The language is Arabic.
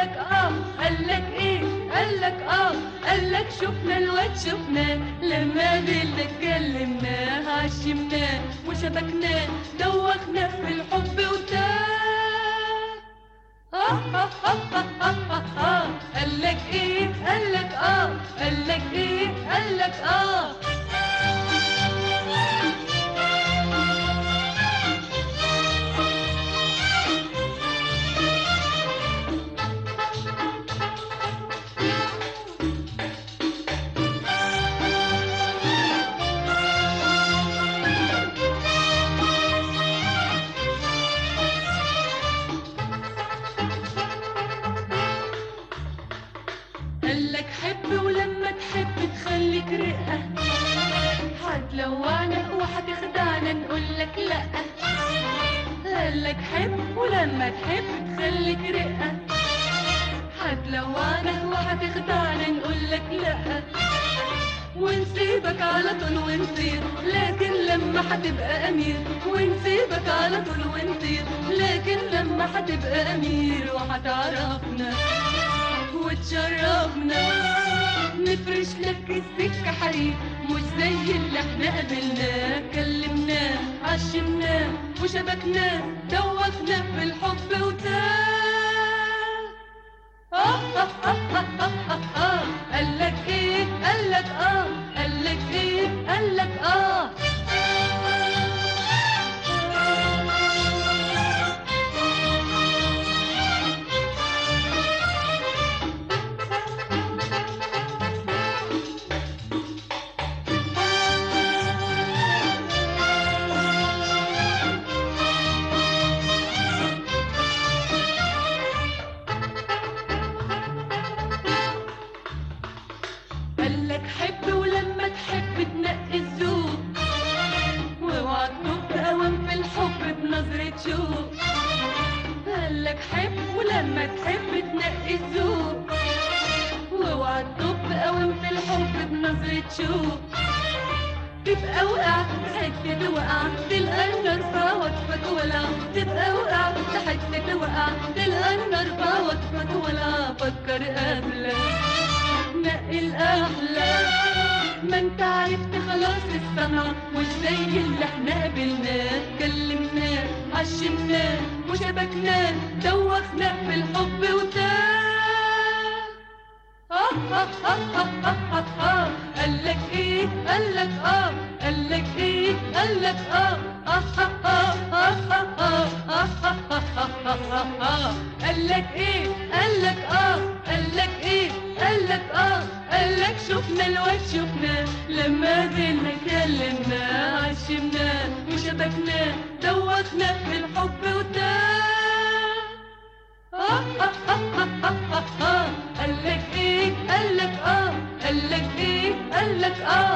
قالك آه قالك إيه؟ قالك آه قالك شفنا الواد شفناه لما بالله اتكلمناه عشمناه وشبكناه دوخناه في الحب وتاه آه آه آه آه آه آه قالك إيه؟ قالك آه قالك إيه؟ قالك آه قالك حب ولما تحب تخليك رقة هتلوعنا وهتخدعنا نقولك لأ. قالك حب ولما تحب تخليك رقة هتلوعنا وهتخدعنا نقولك لأ. ونسيبك على طول ونطير لكن لما هتبقى أمير. ونسيبك على طول ونطير لكن لما هتبقى أمير. وهتعرفنا وتشرفنا نفرش لك السكة حريق مش زي اللي إحنا قابلناه. كلمناه عشمناه وشبكناه دوخناه في الحب نظرة تشوف قالك حب ولما تحب تنقي الذوق واوعى تطب قوي من الحب بنظرة تشوف تبقى وقع تحت توقع تلقى النار فوقفك ولا. تبقى وقع تحت توقع تلقى النار فوقفك ولا. فكر قبلك نقي القلب انت عرفت خلاص الصنعة مش زي اللي إحنا قابلناه كلمناه عشمناه وشبكناه دوخناه في الحب وتاه آه آه آه آه آه آه قالك إيه قالك آه قالك إيه قالك آه قالك إيه قالك آه قالك إيه قالك آه قالك شفنا الواد شفناه لما زلنا كلمناه عشمناه وشبكناه دوخناه في الحب وتاه آه آه آه آه آه آه آه. قالك إيه؟ قالك آه. قالك إيه؟ قالك آه.